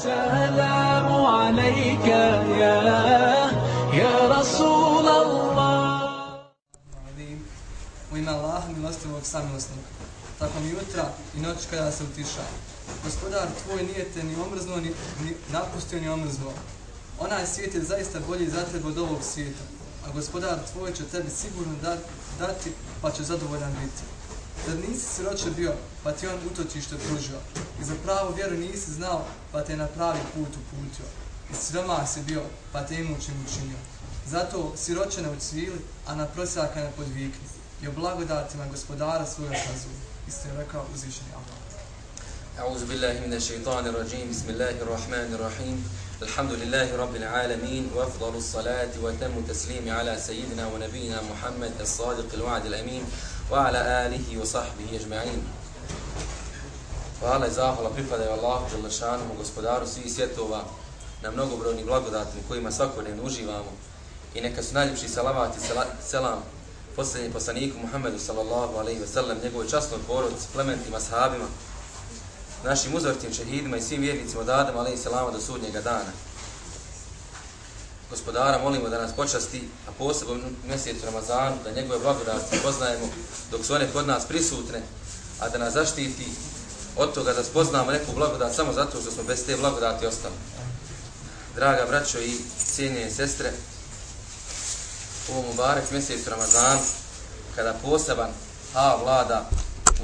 السلام عليك يا يا رسول الله Alim. U ime Allaha milostivog samilosnog. Tako mi jutra i noć kada se utiša. Gospodar tvoj nije te ni omrznuo, ni, ni napustio, ni omrznuo. Onaj svijet je zaista bolji za tebe od ovog svijeta. A gospodar tvoj će tebi sigurno da, dati, pa će zadovoljan biti. Zar nisi siroče bio, pa ti on utočište pružio. I za pravu vjeru nisi znao, pa te na pravi put uputio. I siroma si bio, pa te imućim učinio. Zato siroće ne ucvili, a na prosjaka ne podvikni. I o blagodatima gospodara svoga kazuju. Isto je rekao uzvišeni Allah. أعوذ بالله من الشيطان الرجيم بسم الله الرحمن الرحيم الحمد لله رب العالمين وأفضل الصلاة وتم التسليم على سيدنا ونبينا محمد الصادق الوعد الأمين وعلى آله وصحبه أجمعين Hvala i zahvala pripadaju Allahu Đalešanom, gospodaru svih svjetova, na mnogobrojnim blagodatima kojima svakodnevno uživamo. I neka su najljepši salavat i sela, selam posljednji poslaniku Muhammedu sallallahu alaihi ve sellem, njegovoj častnoj porodici, plementima, sahabima, našim uzvrtim šehidima i svim vjernicima od Adama alaih salama do sudnjega dana. Gospodara molimo da nas počasti, a posebno u mjesecu Ramazanu, da njegove blagodati poznajemo dok su one kod nas prisutne, a da nas zaštiti od toga da spoznamo neku blagodat samo zato što smo bez te blagodati ostali. Draga braćo i cijenije sestre, u ovom Mubarek mjesecu Ramazanu, kada poseban ha vlada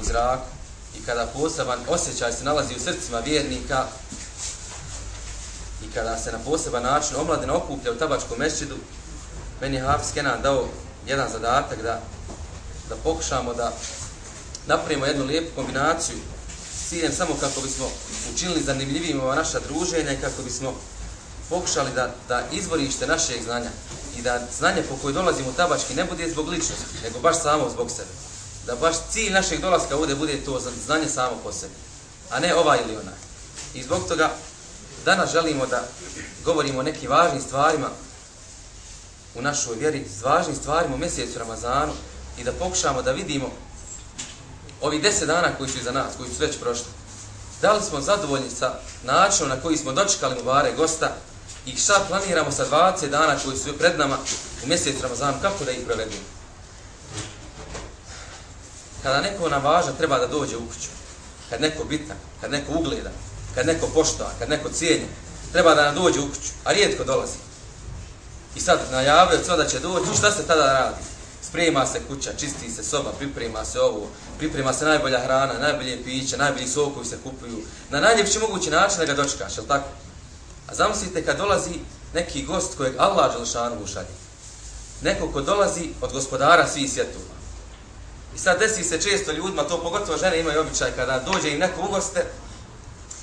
u zraku i kada poseban osjećaj se nalazi u srcima vjernika i kada se na poseban način omladina okuplja u tabačkom mešćidu, meni je Hafiz Kenan dao jedan zadatak da, da pokušamo da napravimo jednu lijepu kombinaciju s ciljem samo kako bismo učinili zanimljivim ova naša druženja i kako bismo pokušali da, da izvorište našeg znanja i da znanje po koje dolazimo u tabački ne bude zbog ličnosti, nego baš samo zbog sebe. Da baš cilj našeg dolaska ovdje bude to znanje samo po sebi, a ne ova ili ona. I zbog toga danas želimo da govorimo o nekim važnim stvarima u našoj vjeri, s važnim stvarima u mjesecu Ramazanu i da pokušamo da vidimo ovi deset dana koji su iza nas, koji su već prošli. Da li smo zadovoljni sa načinom na koji smo dočekali mu bare gosta i šta planiramo sa 20 dana koji su pred nama u mjesecu Ramazanu, kako da ih provedimo? Kada neko nam važan treba da dođe u kuću, kad neko bitan, kad neko ugleda, kad neko poštova, kad neko cijenja, treba da nam dođe u kuću, a rijetko dolazi. I sad najavljaju sve da će doći, šta se tada radi? Sprema se kuća, čisti se soba, priprema se ovo, priprema se najbolja hrana, najbolje piće, najbolji sokovi se kupuju. Na najljepši mogući način da ga dočekaš, jel tako? A zamislite kad dolazi neki gost kojeg Allah Đelšanu ušalje. Neko ko dolazi od gospodara svih svjetova. I sad desi se često ljudima, to pogotovo žene imaju običaj kada dođe im neko ugoste,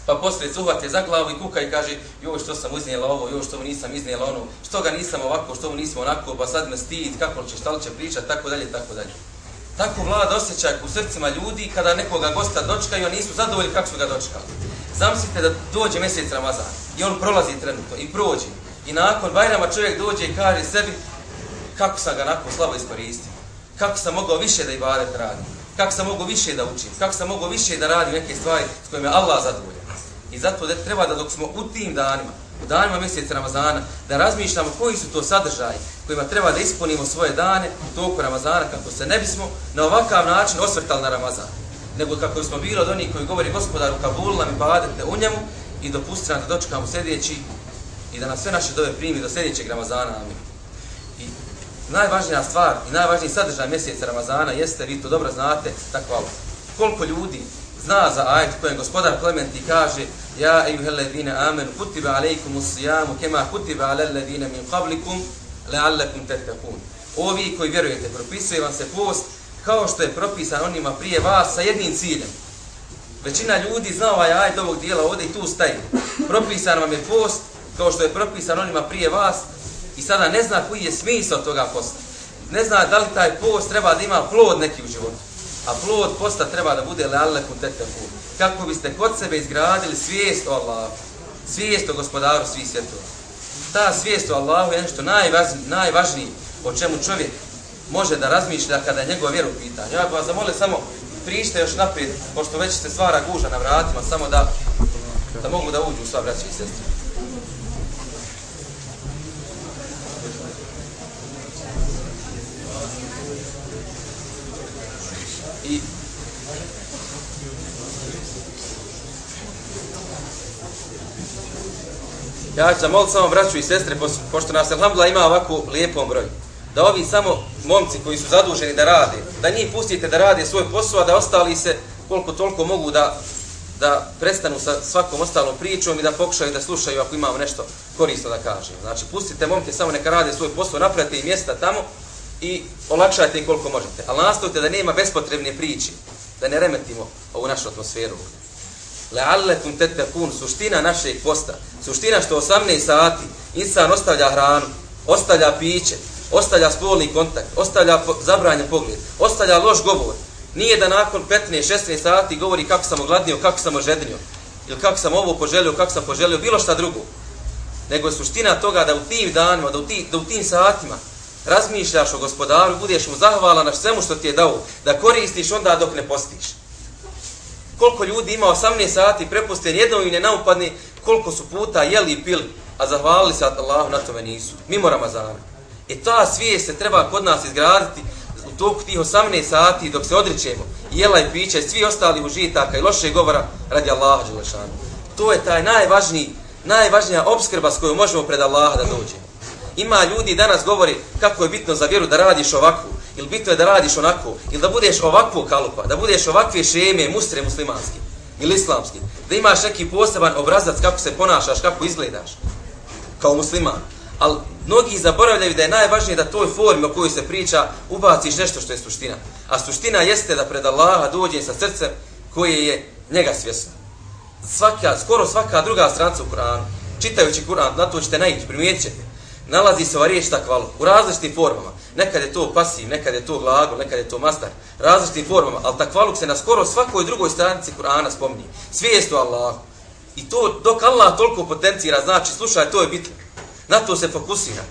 pa poslije uhvate za glavu i kuka i kaže joj što sam uznijela ovo, joj što mu nisam iznijela ono, što ga nisam ovako, što mu nisam onako, pa sad me stid, kako će, šta li će pričat, tako dalje, tako dalje. Tako vlada osjećaj u srcima ljudi kada nekoga gosta dočkaju, a nisu zadovoljni kako su ga dočkali. Zamislite da dođe mjesec Ramazan i on prolazi trenutno i prođe. I nakon Bajrama čovjek dođe i kaže sebi kako sam ga nakon slabo iskoristio. Kako sam mogao više da ibadet radim? Kako sam mogao više da učim. Kako sam mogao više da radim neke stvari s kojima je Allah zadovoljan. I zato da treba da dok smo u tim danima, u danima mjeseca Ramazana, da razmišljamo koji su to sadržaji kojima treba da ispunimo svoje dane u toku Ramazana kako se ne bismo na ovakav način osvrtali na Ramazan. Nego kako smo bili od onih koji govori gospodaru Kabul nam i badete u njemu i dopustite nam da dočekamo sljedeći i da nas sve naše dove primi do sljedećeg Ramazana. Amin. Najvažnija stvar i najvažniji sadržaj mjeseca Ramazana jeste, vi to dobro znate, tako Allah. Koliko ljudi zna za ajet kojem gospodar Klementi kaže Ja ejuhel amenu kutiba alejkum usijamu kema kutiba alel ledine min qablikum leallekum tetekun. Ovi koji vjerujete, propisuje vam se post kao što je propisan onima prije vas sa jednim ciljem. Većina ljudi zna ovaj ajet ovog dijela ovdje i tu staje. Propisan vam je post kao što je propisan onima prije vas i sada ne zna koji je smisao toga posta. Ne zna da li taj post treba da ima plod neki u životu. A plod posta treba da bude leallekum tetefu. Kako biste kod sebe izgradili svijest o Allahu. Svijest o gospodaru svih svjetova. Ta svijest o Allahu je nešto najvažnije, najvažnije o čemu čovjek može da razmišlja kada je njegova vjera u pitanju. Ja bih vas zamolio samo prište još naprijed, pošto već se stvara guža na vratima, samo da da mogu da uđu sva braća i sestre. Ja ću zamoliti samo braću i sestre, pošto nas Alhamdulillah ima ovako lijepom broju, da ovi samo momci koji su zaduženi da rade, da njih pustite da rade svoj posao, a da ostali se koliko toliko mogu da da prestanu sa svakom ostalom pričom i da pokušaju da slušaju ako imamo nešto korisno da kažem. Znači, pustite momke samo neka rade svoj posao, napravite i mjesta tamo i olakšajte im koliko možete. Ali nastavite da nema bespotrebne priče, da ne remetimo ovu našu atmosferu. Le'allekum tetekun, suština našeg posta, suština što 18 sati insan ostavlja hranu, ostavlja piće, ostavlja spolni kontakt, ostavlja zabranjen pogled, ostavlja loš govor, Nije da nakon 15-16 sati govori kako sam ogladnio, kako sam ožednio, ili kako sam ovo poželio, kako sam poželio, bilo šta drugo. Nego je suština toga da u tim danima, da u, ti, da u tim satima razmišljaš o gospodaru, budeš mu zahvalan na svemu što ti je dao, da koristiš onda dok ne postiš. Koliko ljudi ima 18 sati prepusten, jednom im ne naupadni, koliko su puta jeli i pili, a zahvalili se Allahu na tome nisu. Mimo Ramazana. I e ta svijest se treba kod nas izgraditi, toku tih 18 sati dok se odričemo jela i pića i svi ostali užitaka i loše govora radi Allaha Đelešanu. To je taj najvažniji, najvažnija obskrba s kojom možemo pred Allaha da dođemo. Ima ljudi danas govori kako je bitno za vjeru da radiš ovakvu, ili bitno je da radiš onako, ili da budeš ovakvo kalupa, da budeš ovakve šeme, mustre muslimanski ili islamski, da imaš neki poseban obrazac kako se ponašaš, kako izgledaš kao musliman. Ali mnogi zaboravljaju da je najvažnije da toj formi o kojoj se priča ubaciš nešto što je suština. A suština jeste da pred Allaha dođe sa srcem koje je njega svjesno. Svaka, skoro svaka druga stranca u Kur'anu, čitajući Kur'an, na to ćete naići, primijetit ćete, nalazi se ova riječ takvalu u različitim formama. Nekad je to pasiv, nekad je to glagol, nekad je to mastar, različitim formama, ali takvaluk se na skoro svakoj drugoj stranici Kur'ana spominje. Svijest o Allahu. I to dok Allah toliko potencira, znači, slušaj, to je bitno. Na to se fokusira.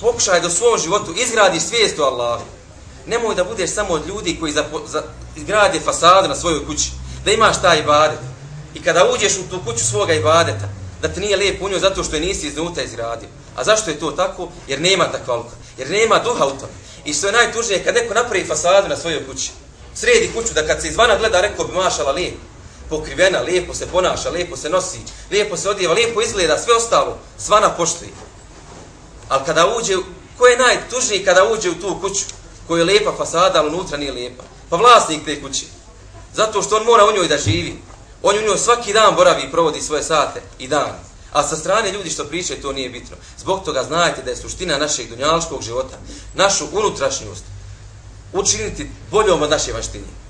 Pokušaj da u svom životu izgradi svijest o Allahu. Nemoj da budeš samo od ljudi koji za, za, izgrade fasadu na svojoj kući. Da imaš taj ibadet. I kada uđeš u tu kuću svoga ibadeta, da ti nije lijep u njoj zato što je nisi iznutra izgradio. A zašto je to tako? Jer nema takvaluka. Jer nema duha u tom. I što je najtužnije, kad neko napravi fasadu na svojoj kući, sredi kuću, da kad se izvana gleda, rekao bi mašala lijepo pokrivena, lijepo se ponaša, lijepo se nosi, lijepo se odjeva, lijepo izgleda, sve ostalo, svana poštuje. Ali kada uđe, ko je najtužniji kada uđe u tu kuću, koja je lijepa fasada, ali unutra nije lijepa? Pa vlasnik te kuće. Zato što on mora u njoj da živi. On u njoj svaki dan boravi i provodi svoje sate i dan. A sa strane ljudi što pričaju, to nije bitno. Zbog toga znajte da je suština našeg dunjaličkog života, našu unutrašnjost, učiniti boljom od naše vaštine.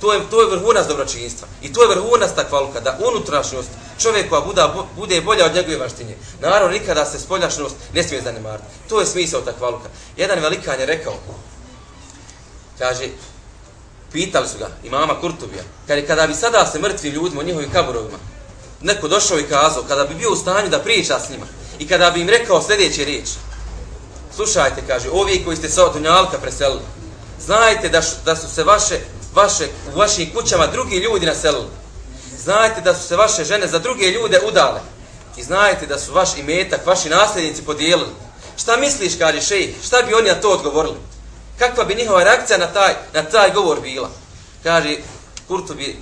To je, to je vrhunac dobročinstva. I to je vrhunac takvaluka, da unutrašnjost čovjekova buda, bude bolja od njegove vaštinje. Naravno, nikada se spoljašnost ne smije zanemariti. To je smisao takvaluka. Jedan velikan je rekao, kaže, pitali su ga, imama Kurtubija, kaže, kada bi sada se mrtvi ljudima u njihovim kaburovima, neko došao i kazao, kada bi bio u stanju da priča s njima, i kada bi im rekao sljedeće riječi, slušajte, kaže, ovi koji ste sa Dunjalka preselili, znajte da, da su se vaše vaše, u vašim kućama drugi ljudi naselili. Znajte da su se vaše žene za druge ljude udale. I znajte da su vaš imetak, vaši nasljednici podijelili. Šta misliš, kaže šej, šta bi oni na to odgovorili? Kakva bi njihova reakcija na taj, na taj govor bila? Kaže, Kurtubi,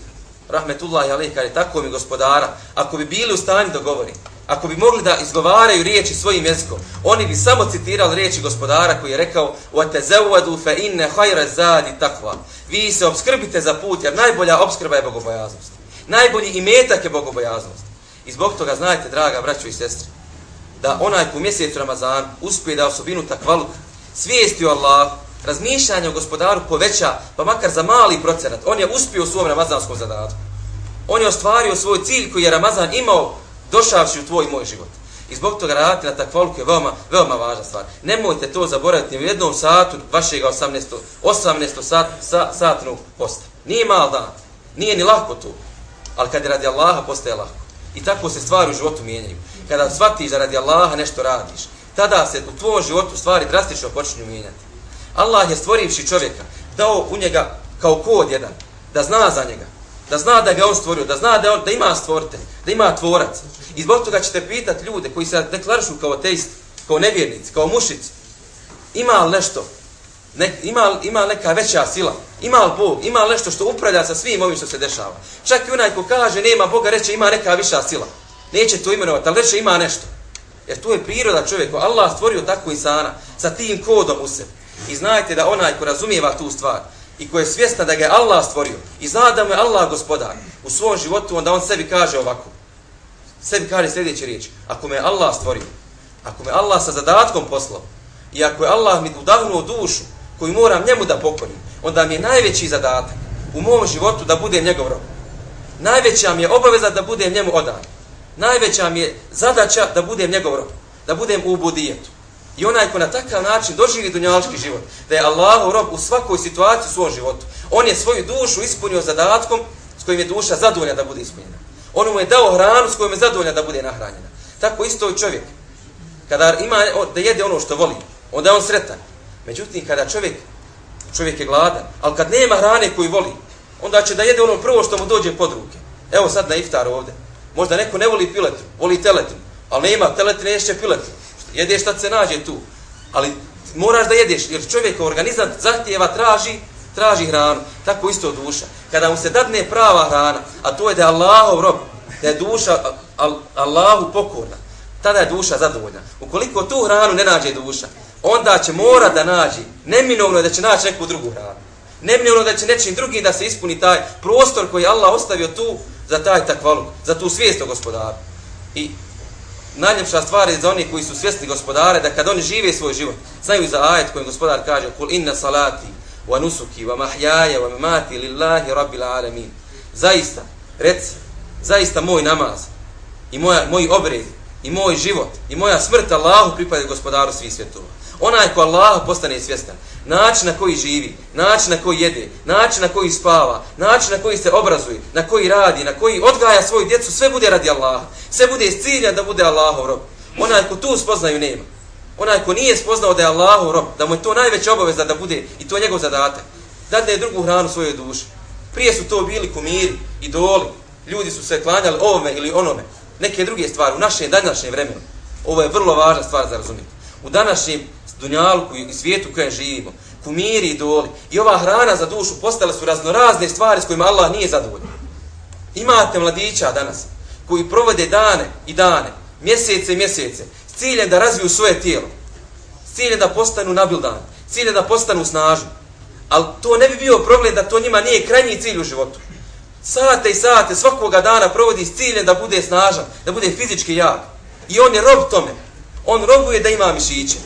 rahmetullahi alaih, kaže, tako mi gospodara, ako bi bili u stanju da govori, ako bi mogli da izgovaraju riječi svojim jezikom, oni bi samo citirali riječi gospodara koji je rekao وَتَزَوَّدُوا فَإِنَّ خَيْرَ زَادِ تَقْوَا Vi se obskrbite za put, jer najbolja obskrba je bogobojaznost. Najbolji imetak je bogobojaznost. I zbog toga znajte, draga braćo i sestre, da onaj po mjesecu Ramazan uspije da osobinu takvaluk, svijesti o Allah, razmišljanje o gospodaru poveća, pa makar za mali procenat, on je uspio u svom ramazanskom zadatku. On je ostvario svoj cilj koji je Ramazan imao došavši u tvoj moj život. I zbog toga raditi na takvaluku je veoma, veoma važna stvar. Nemojte to zaboraviti u jednom satu vašeg 18. 18. Sat, sa, satnog posta. Nije mal dan. Nije ni lako to. Ali kad je radi Allaha, postaje lako. I tako se stvari u životu mijenjaju. Kada shvatiš da radi Allaha nešto radiš, tada se u tvojom životu stvari drastično počinju mijenjati. Allah je stvorivši čovjeka, dao u njega kao kod jedan, da zna za njega, da zna da ga je on stvorio, da zna da, on, da ima stvorite, da ima tvorac. I zbog toga ćete pitati ljude koji se deklarišu kao ateisti, kao nevjernici, kao mušici, ima li nešto, ne, ima, ima neka veća sila, ima li Bog, ima li nešto što upravlja sa svim ovim što se dešava. Čak i onaj ko kaže nema Boga, reče ima neka viša sila. Neće to imenovati, ali reče ima nešto. Jer tu je priroda čovjeka. Allah stvorio tako insana sa tim kodom u sebi. I znajte da onaj ko razumijeva tu stvar i ko je svjestan da ga je Allah stvorio i zna da mu je Allah gospodar u svom životu, onda on sebi kaže ovako. Sebi kaže sljedeće riječi. Ako me Allah stvorio, ako me Allah sa zadatkom poslao i ako je Allah mi udavnuo dušu koju moram njemu da pokorim, onda mi je najveći zadatak u mom životu da budem njegov rob. Najveća mi je obaveza da budem njemu odan. Najveća mi je zadaća da budem njegov rob. Da budem u budijetu. I onaj ko na takav način doživi dunjalički život, da je Allahov rob u svakoj situaciji u svom životu, on je svoju dušu ispunio zadatkom s kojim je duša zadovoljna da bude ispunjena. On mu je dao hranu s kojom je zadovoljna da bude nahranjena. Tako isto i čovjek. Kada ima da jede ono što voli, onda je on sretan. Međutim, kada čovjek, čovjek je gladan, ali kad nema hrane koju voli, onda će da jede ono prvo što mu dođe pod ruke. Evo sad na iftar ovdje. Možda neko ne voli piletu, voli teletu, ali nema teleti, neće piletu. Jedeš šta se nađe tu. Ali moraš da jedeš, jer čovjek organizam zahtjeva, traži, traži hranu. Tako isto duša. Kada mu se dadne prava hrana, a to je da je Allahov rob, da je duša Allahu pokorna, tada je duša zadovoljna. Ukoliko tu hranu ne nađe duša, onda će mora da nađi, neminovno je da će naći neku drugu hranu. Neminovno da će nečim drugim da se ispuni taj prostor koji Allah ostavio tu za taj takvalu, za tu svijest o gospodaru. I najljepša stvar je za oni koji su svjesni gospodare, da kad oni žive svoj život, znaju za ajet kojim gospodar kaže Kul inna salati, wa nusuki, wa mahjaja, wa mamati, lillahi rabbil alamin. Zaista, reci, zaista moj namaz, i moja, moji obredi, i moj život, i moja smrt Allahu pripada gospodaru svih svjetova. Onaj ko Allah postane svjestan, način na koji živi, način na koji jede, način na koji spava, način na koji se obrazuje, na koji radi, na koji odgaja svoju djecu, sve bude radi Allaha. Sve bude iz cilja da bude Allahov rob. Onaj ko tu spoznaju nema. Onaj ko nije spoznao da je Allahov rob, da mu je to najveća obaveza da bude i to je njegov zadatak. Da je drugu hranu svojoj duši. Prije su to bili kumiri, idoli. Ljudi su se klanjali ovome ili onome. Neke druge stvari u našem današnjem vremenu. Ovo je vrlo važna stvar za razumjeti. U današnjem dunjalku i svijetu u kojem živimo, kumiri i doli, i ova hrana za dušu postale su raznorazne stvari s kojima Allah nije zadovoljan. Imate mladića danas koji provode dane i dane, mjesece i mjesece, s ciljem da razviju svoje tijelo, s ciljem da postanu nabildan, s ciljem da postanu snažni. Ali to ne bi bio problem da to njima nije krajnji cilj u životu. Sate i sate svakoga dana provodi s ciljem da bude snažan, da bude fizički jak. I on je rob tome. On robuje da ima mišiće.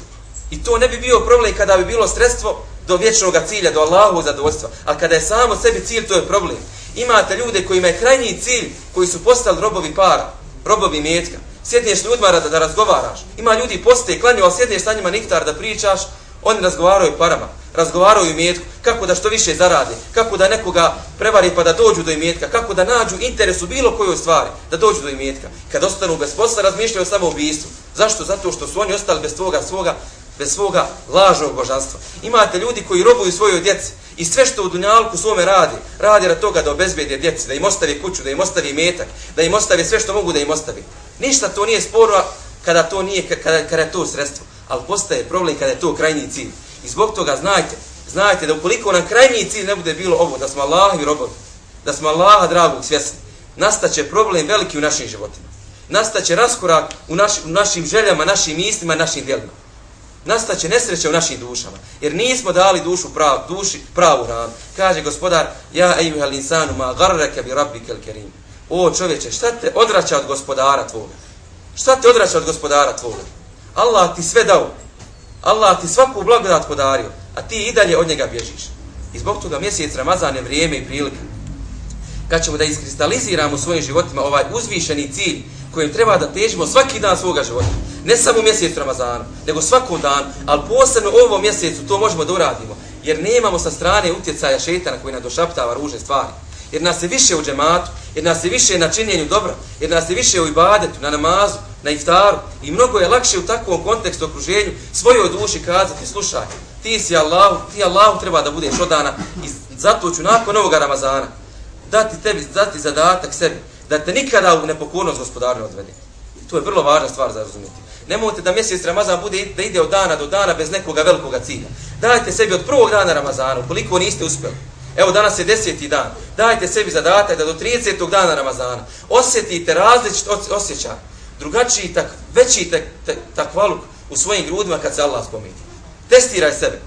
I to ne bi bio problem kada bi bilo sredstvo do vječnog cilja, do Allahovog zadovoljstva. A kada je samo sebi cilj, to je problem. Imate ljude koji imaju krajnji cilj, koji su postali robovi para, robovi metka. Sjedneš ljudima da, da razgovaraš. Ima ljudi postoje, klanju, ali sjedneš sa njima niktar da pričaš, oni razgovaraju parama, razgovaraju imetku, kako da što više zarade, kako da nekoga prevari pa da dođu do imetka, kako da nađu interes u bilo kojoj stvari, da dođu do imetka. Kad ostanu bez posla, razmišljaju samo o ubistvu. Zašto? Zato što su oni ostali bez svoga, svoga bez svoga lažnog božanstva. Imate ljudi koji robuju svojoj djeci i sve što u dunjalku svome radi, radi rad toga da obezbede djeci, da im ostavi kuću, da im ostavi metak, da im ostavi sve što mogu da im ostavi. Ništa to nije sporo kada to nije, kada, kada je to sredstvo. Ali postaje problem kada je to krajnji cilj. I zbog toga znajte, znajte da ukoliko nam krajnji cilj ne bude bilo ovo, da smo Allah i robovi, da smo Allaha dragog svjesni, nastaće problem veliki u našim životima. Nastaće raskorak u, naš, u našim željama, našim mislima, našim djelima nastaće nesreće u našim dušama. Jer nismo dali dušu prav, duši pravu ranu. Kaže gospodar, ja ejuhel insanu ma garreke bi rabbi kel kerim. O čovječe, šta te odraća od gospodara tvoga? Šta te odraća od gospodara tvoga? Allah ti sve dao. Allah ti svaku blagodat podario, a ti i dalje od njega bježiš. I zbog toga mjesec Ramazan je vrijeme i prilika. Kad ćemo da iskristaliziramo u svojim životima ovaj uzvišeni cilj koje treba da težimo svaki dan svoga života. Ne samo mjesec Ramazana, nego svakom dan, ali posebno u ovom mjesecu to možemo da uradimo. Jer nemamo sa strane utjecaja šetana koji nam došaptava ružne stvari. Jer nas je više u džematu, jer nas je više na činjenju dobra, jer nas je više u ibadetu, na namazu, na iftaru. I mnogo je lakše u takvom kontekstu okruženju svojoj duši kazati, slušaj, ti si Allahu, ti Allahu treba da budeš odana i zato ću nakon ovoga Ramazana dati tebi, dati zadatak sebi, da te nikada u nepokornost gospodaru odvede. To je vrlo važna stvar za razumjeti. Nemojte da mjesec Ramazan bude da ide od dana do dana bez nekoga velikoga cilja. Dajte sebi od prvog dana Ramazana, koliko niste uspjeli. Evo danas je deseti dan. Dajte sebi zadatak da do 30. dana Ramazana osjetite različit osjećaj. Drugačiji, tak, veći tak, tak, takvaluk u svojim grudima kad se Allah spomeni. Testiraj sebe.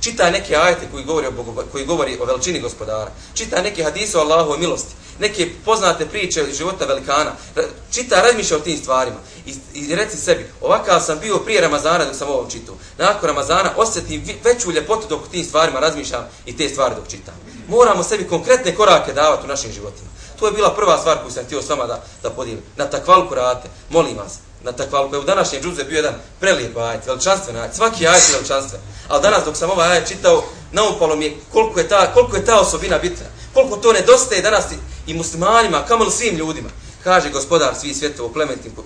Čitaj neke ajete koji govori o, Bogu, koji govori o veličini gospodara. Čitaj neke hadise o Allahove milosti. Neke poznate priče iz života velikana. Čita, razmišlja o tim stvarima. I, I reci sebi, ovakav sam bio prije Ramazana dok sam ovo čitao. Nakon Ramazana osjetim veću ljepotu dok tim stvarima razmišljam i te stvari dok čitam. Moramo sebi konkretne korake davati u našim životima. To je bila prva stvar koju sam htio s vama da, da podijelim. Na takvalku radite, molim vas, na takvalku. U današnjem džuze bio jedan prelijep ajet, veličanstven ajet. Svaki ajet je veličanstven. Ali danas dok sam ovaj ajet čitao, naupalo mi je koliko je ta, koliko je ta osobina bitna. Koliko to nedostaje danas i, muslimanima, kamo svim ljudima. Kaže gospodar svih svjetova u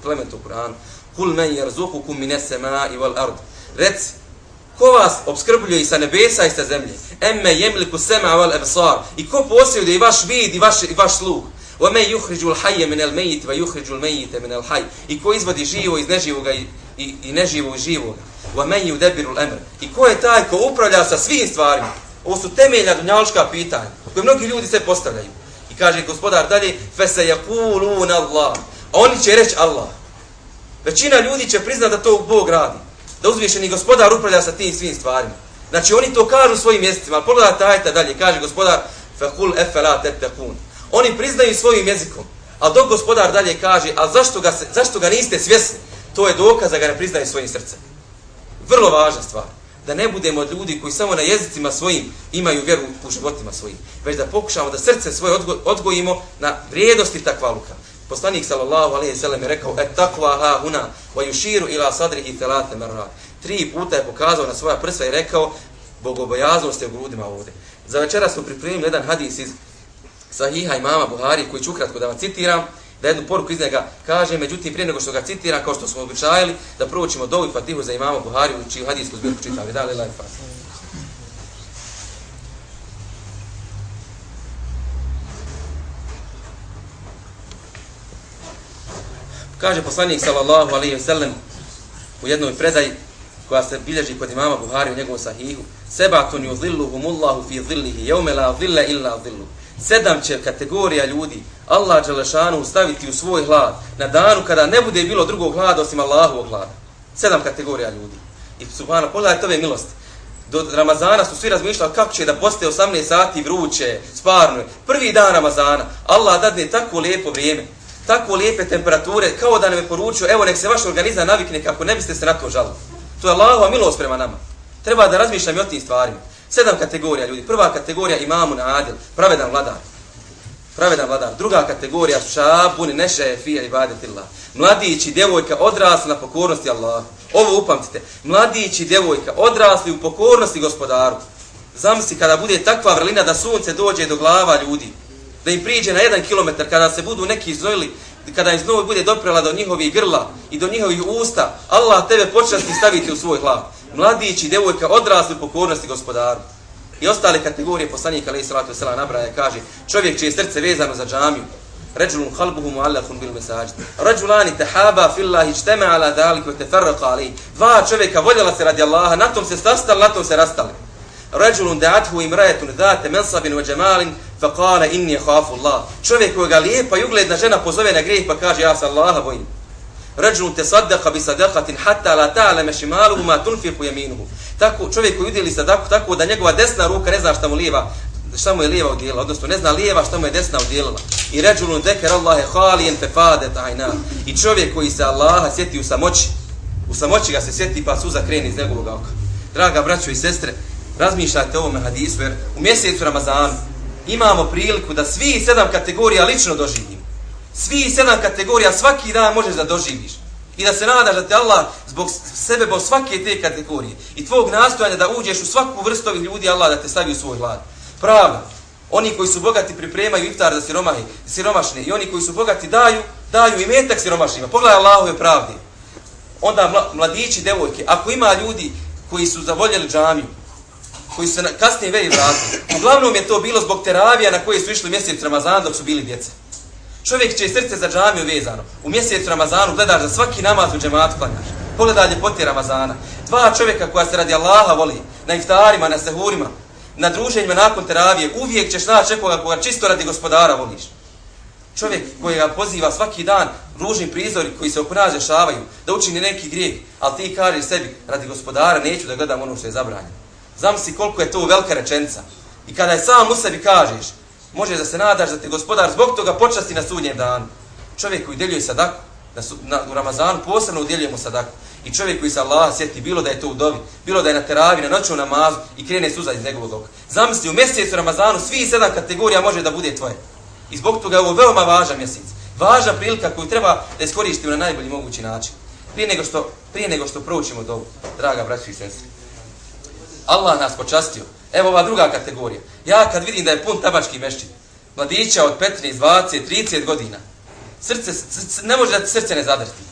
plementu Kur'anu. Kul men jerzuhukum minese ma i wal ard. Reci, ko vas obskrbljuje i sa nebesa i sa zemlje? Emme jemliku sema wal absar. I ko posjeduje i vaš vid i vaš, i vaš sluh? Wa men yukhrijul hayya min al-mayyit wa yukhrijul mayyita min al-hayy. I ko izvadi živo iz neživoga i, i, i neživo iz živoga. Wa men yudabbiru al-amr. I ko je taj ko upravlja sa svim stvarima? Ovo su temeljna dunjaluška pitanja koje mnogi ljudi se postavljaju. Kaže gospodar dalje, fese Allah. A oni će reći Allah. Većina ljudi će priznati da to Bog radi. Da uzvišeni gospodar upravlja sa tim svim stvarima. Znači oni to kažu svojim mjesecima. Pogledajte ajta dalje, kaže gospodar, fe kul efela. Oni priznaju svojim jezikom. Ali dok gospodar dalje kaže, a zašto ga, se, zašto ga niste svjesni? To je dokaz da ga ne priznaju svojim srcem. Vrlo važna stvar. Da ne budemo od ljudi koji samo na jezicima svojim imaju vjeru u životima svojim. Već da pokušamo da srce svoje odgojimo na vrijednosti takvaluka. Poslanik sallallahu alejhi ve sellem je rekao: "Et takva ha huna wa yushiru ila sadrihi thalath marrat." Tri puta je pokazao na svoja prsa i rekao: "Bogobojaznost je u grudima ovde." Za večeras smo pripremili jedan hadis iz sahiha imama Buhari, koji ću ukratko da vam citiram, da jednu poruku iz njega kaže, međutim prije nego što ga citira, kao što smo običajali, da proučimo dovu i fatihu za imama Buhari, u čiju hadijsku zbirku čitali. Da li lajf Kaže poslanik sallallahu alejhi ve sellem u jednoj predaji koja se bilježi kod imama Buhari u njegovom sahihu sebatun yudhilluhumullahu fi dhillihi yawma la dhilla illa dhilluhu sedam će kategorija ljudi Allah Đelešanu staviti u svoj hlad na danu kada ne bude bilo drugog hlada osim Allahovog hlada. Sedam kategorija ljudi. I subhano, pogledajte ove milosti. Do Ramazana su svi razmišljali kako će da poste 18 sati vruće, sparno. Prvi dan Ramazana, Allah dadne tako lijepo vrijeme, tako lijepe temperature, kao da nam je poručio, evo nek se vaš organizam navikne kako ne biste se na to žalili. To je Allahova milost prema nama. Treba da razmišljam i o tim stvarima. Sedam kategorija ljudi. Prva kategorija imamu na adil, pravedan vladar. Pravedan vladar. Druga kategorija šabuni neše fija i badetillah. Mladić i djevojka odrasli na pokornosti Allah. Ovo upamtite. Mladić i djevojka odrasli u pokornosti gospodaru. Zamisli kada bude takva vrlina da sunce dođe do glava ljudi. Da im priđe na jedan kilometar kada se budu neki iznojili kada im znoj bude doprela do njihovih grla i do njihovih usta, Allah tebe počasti staviti u svoj hlav mladić i devojka odrasli u pokornosti gospodaru. I ostale kategorije poslanika alejhi salatu vesselam nabraja kaže čovjek čije srce vezano za džamiju rajulun halbuhu muallakun bil masajid rajulani tahaba fillahi ijtama ala zalika wa tafarraqa dva čovjeka voljela se radi Allaha na tom se sastali na tom se rastali. Rajulun da'athu imra'atun dhat mansabin wa jamalin fa qala inni khafu Allah. Čovjek kojega lijepa i ugledna žena pozove na grijeh pa kaže ja se Allaha bojim. Ređun te sadaka bi sadaqatin hatta la ta'lama shimaluhu ma tunfiqu jeminuhu. Tako čovjek koji udjeli sadaku tako da njegova desna ruka ne zna šta mu lijeva šta mu je lijeva udjelila, odnosno ne zna lijeva šta mu je desna udjelila. I rajulun deker Allahe halijen fe fade tajna. I čovjek koji se Allaha sjeti u samoći, u samoći ga se sjeti pa suza kreni iz njegovog oka. Draga braćo i sestre, razmišljajte o ovom hadisu jer u mjesecu Ramazanu imamo priliku da svi sedam kategorija lično doživimo. Svi sedam kategorija svaki dan možeš da doživiš. I da se nadaš da te Allah zbog sebe, bo svake te kategorije i tvog nastojanja da uđeš u svaku vrstu ovih ljudi, Allah da te stavi u svoj hlad. Pravda. Oni koji su bogati pripremaju iftar za siromahi, siromašne i oni koji su bogati daju, daju i metak siromašnjima. Pogledaj Allahove pravde. Onda mladići, devojke, ako ima ljudi koji su zavoljeli džamiju, koji su se kasnije veri vratili. Uglavnom je to bilo zbog teravija na koje su išli mjesec Ramazan dok su bili djece. Čovjek će srce za džamiju vezano. U mjesecu Ramazanu gledaš za svaki namaz u džematu klanjaš. Pogledaj ljepote Ramazana. Dva čovjeka koja se radi Allaha voli, na iftarima, na sehurima, na druženjima nakon teravije, uvijek ćeš naći nekoga koga čisto radi gospodara voliš. Čovjek koji ga poziva svaki dan, ružni prizori koji se oko nas dešavaju, da učini neki grijeh, ali ti kažeš sebi, radi gospodara neću da gledam ono što je zabranjeno. Zamisli koliko je to velika rečenica. I kada je sam u sebi kažeš, može da se nadaš da te gospodar zbog toga počasti na sudnjem danu. Čovjek koji udjeljuje sadaku, na, su, na, u Ramazanu posebno udjeljujemo sadaku. I čovjek koji se Allah sjeti, bilo da je to u dovi, bilo da je na teravi, na noću namazu i krene suza iz njegovog oka. Zamisli, u mjesecu Ramazanu svi sedam kategorija može da bude tvoje. I zbog toga je ovo veoma važan mjesec. Važna prilika koju treba da iskoristimo na najbolji mogući način. Prije nego što, prije nego što proučimo dovu, draga braći i sestri. Allah nas počastio. Evo ova druga kategorija. Ja kad vidim da je pun tabački mešćin, mladića od 15, 20, 30 godina, srce, srce, ne može da srce ne zadrti.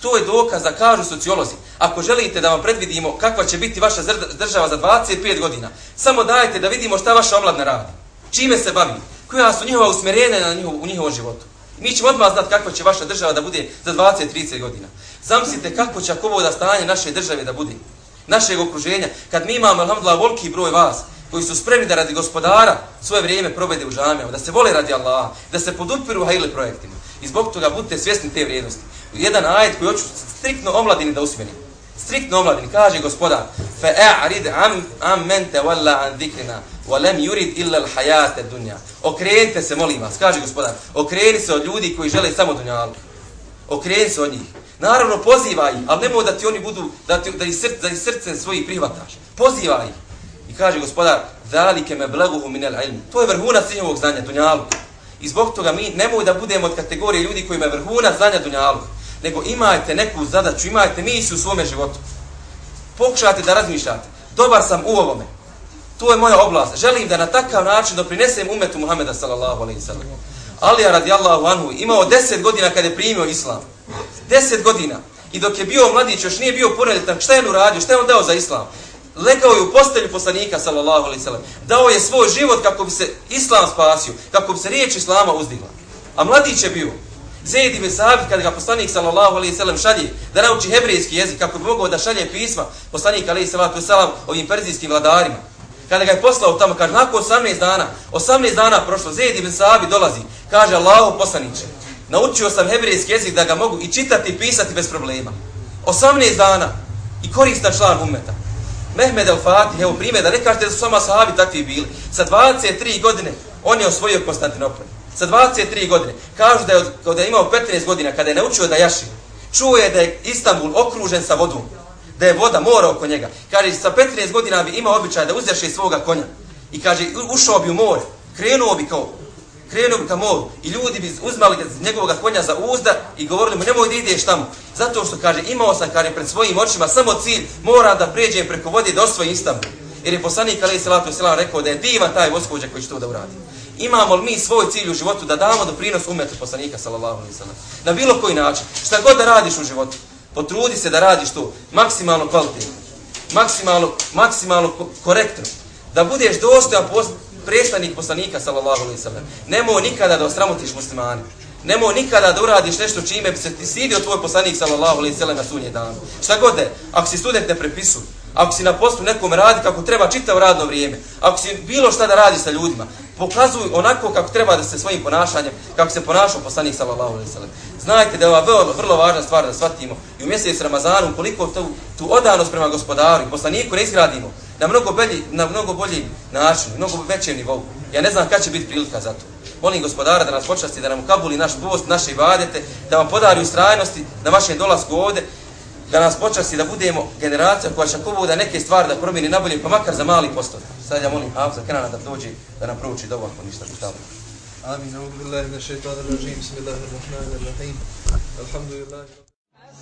To je dokaz da kažu sociolozi. Ako želite da vam predvidimo kakva će biti vaša država za 25 godina, samo dajte da vidimo šta vaša omladna radi. Čime se bavi? Koja su njihova usmjerenja na njihov, u njihovom životu? Mi ćemo odmah znati kakva će vaša država da bude za 20-30 godina. Zamislite kako će ako ovo da stanje naše države da bude Našeg okruženja. Kad mi imamo, alhamdulillah, voliki broj vas koji su spremni da radi gospodara svoje vrijeme probede u džamijama, da se vole radi Allaha, da se podupiru hajli projektima. I zbog toga budite svjesni te vrijednosti. Jedan ajet koji hoću striktno omladini da usmjerim. Striktno omladini. Kaže gospodar, فَأَعْرِدْ عَمْ أَمْ مَنْ تَوَلَّ عَنْ ذِكْرِنَا وَلَمْ يُرِدْ إِلَّا الْحَيَاتَ الدُّنْيَا Okrenite se, molim vas, kaže gospodar. Okreni se od ljudi koji žele samo dunjalu. Okreni se od njih. Naravno, poziva ih, ali nemoj da ti oni budu, da, ti, da, ih, srce, da ih srce svoji prihvataš. Poziva ih. I kaže gospodar, zalike me blaguhu minel ilmu. To je vrhuna sinjevog znanja, dunjaluk. I zbog toga mi nemoj da budemo od kategorije ljudi koji imaju vrhuna znanja, dunjaluk. Nego imajte neku zadaću, imajte misiju u svome životu. Pokušajte da razmišljate. Dobar sam u ovome. To je moja oblast. Želim da na takav način doprinesem umetu Muhameda sallallahu alaihi sallam. Ali je radijallahu anhu imao deset godina kada je primio islam. Deset godina. I dok je bio mladić, još nije bio punoljetan, šta je on uradio, šta je on dao za islam? Legao je u postelju poslanika, sallallahu alaihi sallam. Dao je svoj život kako bi se islam spasio, kako bi se riječ islama uzdigla. A mladić je bio. Zaid ibn Sabit, kada ga poslanik, sallallahu alaihi sallam, šalje da nauči hebrijski jezik, kako bi mogao da šalje pisma poslanika, alaihi sallatu sallam, ovim perzijskim vladarima. Kada ga je poslao tamo, kaže, nakon 18 dana, 18 dana prošlo, Zaid ibn Sabit dolazi, kaže, Allaho poslaniče, naučio sam hebrejski jezik da ga mogu i čitati i pisati bez problema. 18 dana i koristan član umeta. Mehmed el Fatih, evo primjer, da ne kažete da su sama sahabi takvi bili. Sa 23 godine on je osvojio Konstantinopol. Sa 23 godine. Kažu da je, da je imao 15 godina, kada je naučio da jaši, čuo je da je Istanbul okružen sa vodom. Da je voda, mora oko njega. Kaže, sa 15 godina bi imao običaj da uzjaši svoga konja. I kaže, ušao bi u more. Krenuo bi kao krenuo bi ka moru i ljudi bi uzmali njegovog konja za uzda i govorili mu nemoj da ideš tamo. Zato što kaže imao sam kaže pred svojim očima samo cilj mora da pređem preko vode do svoj Istanbul. Jer je poslanik Ali Salatu Selam rekao da je divan taj voskovođa koji će to da uradi. Imamo li mi svoj cilj u životu da damo doprinos umetu poslanika sallallahu alejhi ve sellem na bilo koji način. Šta god da radiš u životu, potrudi se da radiš to maksimalno kvalitetno, maksimalno maksimalno korektno, da budeš dostojan predstavnik poslanika sallallahu alejhi ve sellem. Nemoj nikada da osramotiš muslimane. Nemoj nikada da uradiš nešto čime bi se ti sidio tvoj poslanik sallallahu alejhi ve sellem na sunje dan. Šta god je, ako si student ne prepisuj. Ako si na poslu nekom radi kako treba čitavo radno vrijeme. Ako si bilo šta da radi sa ljudima, pokazuj onako kako treba da se svojim ponašanjem, kako se ponašao poslanik sallallahu alejhi ve sellem. Znajte da je ova vrlo, vrlo važna stvar da shvatimo. I u mjesecu Ramazanu, koliko tu, tu odanost prema gospodaru i poslaniku ne izgradimo, na mnogo bolji, na mnogo bolji način, mnogo većem nivou. Ja ne znam kada će biti prilika za to. Molim gospodara da nas počasti, da nam ukabuli naš post, naše ibadete, da vam podari ustrajnosti na vašem dolasku ovde, da nas počasti da budemo generacija koja će kovo da neke stvari da promijeni nabolje, pa makar za mali postoj. Sad ja molim Havza Kenana da dođe da nam prouči dobu ako ništa stavlja. Amin. Auzu billahi minash shaitanir rajim. Bismillahir rahim. Alhamdulillah.